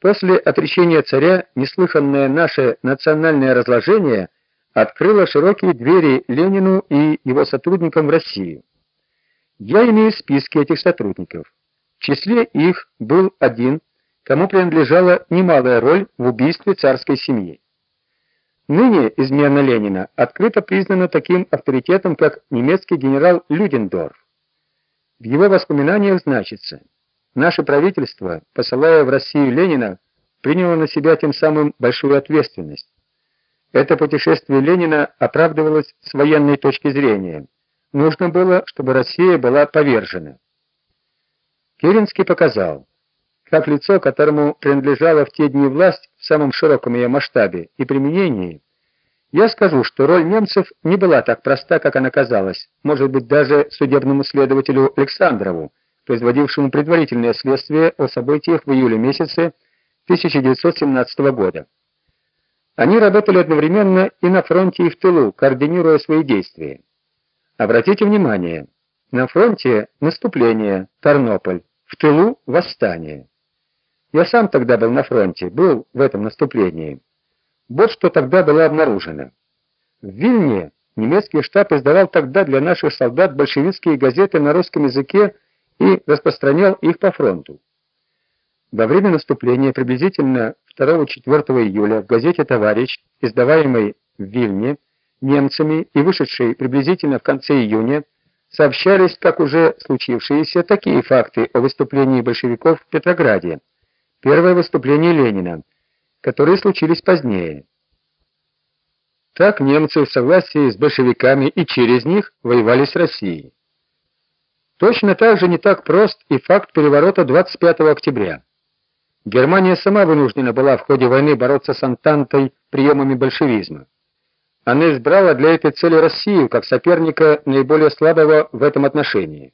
После отречения царя неслыханное наше национальное разложение открыло широкие двери Ленину и его сотрудникам в Россию. Я имею списки этих сотрудников. В числе их был один, кому принадлежала немалая роль в убийстве царской семьи. Ныне измена Ленина открыто признана таким авторитетом, как немецкий генерал Людендорф. В его воспоминаниях значится: Наше правительство, посылая в Россию Ленина, приняло на себя тем самым большую ответственность. Это путешествие Ленина оправдывалось с военной точки зрения. Нужно было, чтобы Россия была повержена. Керенский показал, как лицо, которому принадлежала в те дни власть в самом широком ее масштабе и применении, я скажу, что роль немцев не была так проста, как она казалась, может быть, даже судебному следователю Александрову, производившему предварительное следствие о событиях в июле месяце 1917 года. Они работали одновременно и на фронте, и в тылу, координируя свои действия. Обратите внимание, на фронте наступление, Тарнополь, в тылу восстание. Я сам тогда был на фронте, был в этом наступлении. Вот что тогда было обнаружено. В Вильне немецкий штаб издавал тогда для наших солдат большевистские газеты на русском языке и распространял их по фронту. Во время наступления приблизительно 2-4 июля в газете Товарищ, издаваемой в Вильне немцами и вышедшей приблизительно в конце июня, сообщались как уже случившиеся такие факты о выступлении большевиков в Петрограде. Первое выступление Ленина которые случились позднее. Так немцы в согласии с большевиками и через них воевали с Россией. Точно так же не так прост и факт переворота 25 октября. Германия сама вынуждена была в ходе войны бороться с Антантой приемами большевизма. Она избрала для этой цели Россию как соперника наиболее слабого в этом отношении.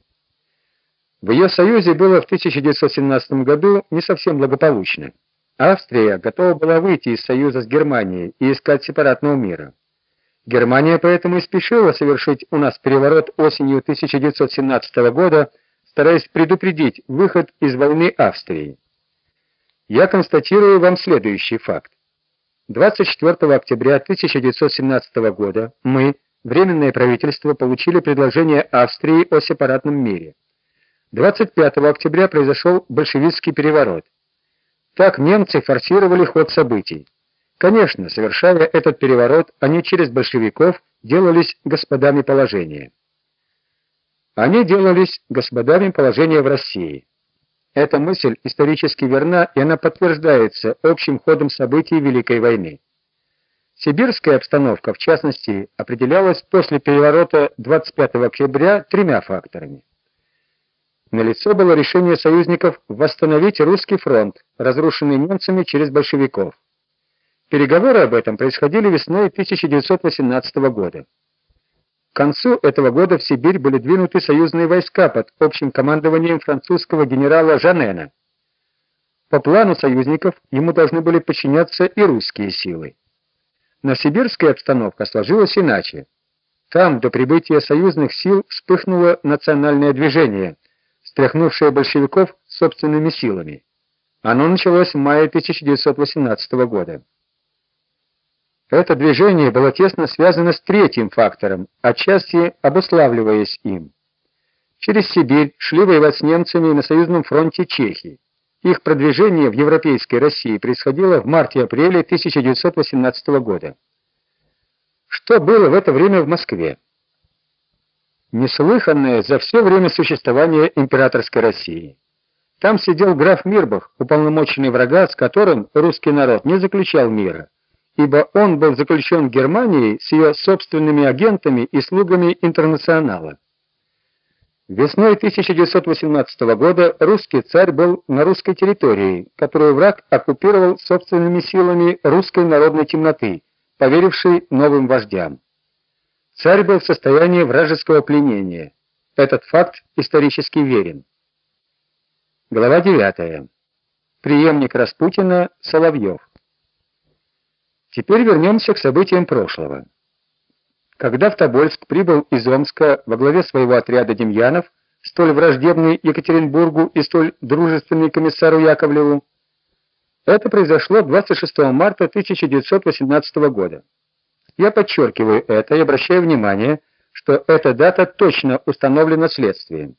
В ее союзе было в 1917 году не совсем благополучно. Австрия готова была выйти из союза с Германией и искать сепаратного мира. Германия поэтому и спешила совершить у нас переворот осенью 1917 года, стараясь предупредить выход из войны Австрии. Я констатирую вам следующий факт. 24 октября 1917 года мы, Временное правительство, получили предложение Австрии о сепаратном мире. 25 октября произошел большевистский переворот. Так немцы форсировали ход событий. Конечно, совершая этот переворот, они через большевиков делались господами положения. Они делались господами положения в России. Эта мысль исторически верна, и она подтверждается общим ходом событий Великой войны. Сибирская обстановка, в частности, определялась после переворота 25 октября тремя факторами. Налицо было решение союзников восстановить русский фронт, разрушенный немцами через большевиков. Переговоры об этом происходили весной 1918 года. К концу этого года в Сибирь были двинуты союзные войска под общим командованием французского генерала Жанена. По плану союзников ему должны были подчиняться и русские силы. Но сибирская обстановка сложилась иначе. Там до прибытия союзных сил вспыхнуло национальное движение – стряхнувшее большевиков собственными силами. Оно началось в мае 1918 года. Это движение было тесно связано с третьим фактором, отчасти обуславливаясь им. Через Сибирь шли воевать с немцами на союзном фронте Чехии. Их продвижение в европейской России происходило в марте-апреле 1918 года. Что было в это время в Москве? неслыханное за все время существования императорской России. Там сидел граф Мирбах, уполномоченный врага, с которым русский народ не заключал мира, ибо он был заключен Германией с ее собственными агентами и слугами интернационала. Весной 1918 года русский царь был на русской территории, которую враг оккупировал собственными силами русской народной темноты, поверившей новым вождям. Царь был в состоянии вражеского пленения. Этот факт исторически верен. Глава 9. Преемник Распутина Соловьев. Теперь вернемся к событиям прошлого. Когда в Тобольск прибыл из Омска во главе своего отряда Демьянов, столь враждебный Екатеринбургу и столь дружественный комиссару Яковлеву, Это произошло 26 марта 1918 года. Я подчеркиваю это и обращаю внимание, что эта дата точно установлена следствием.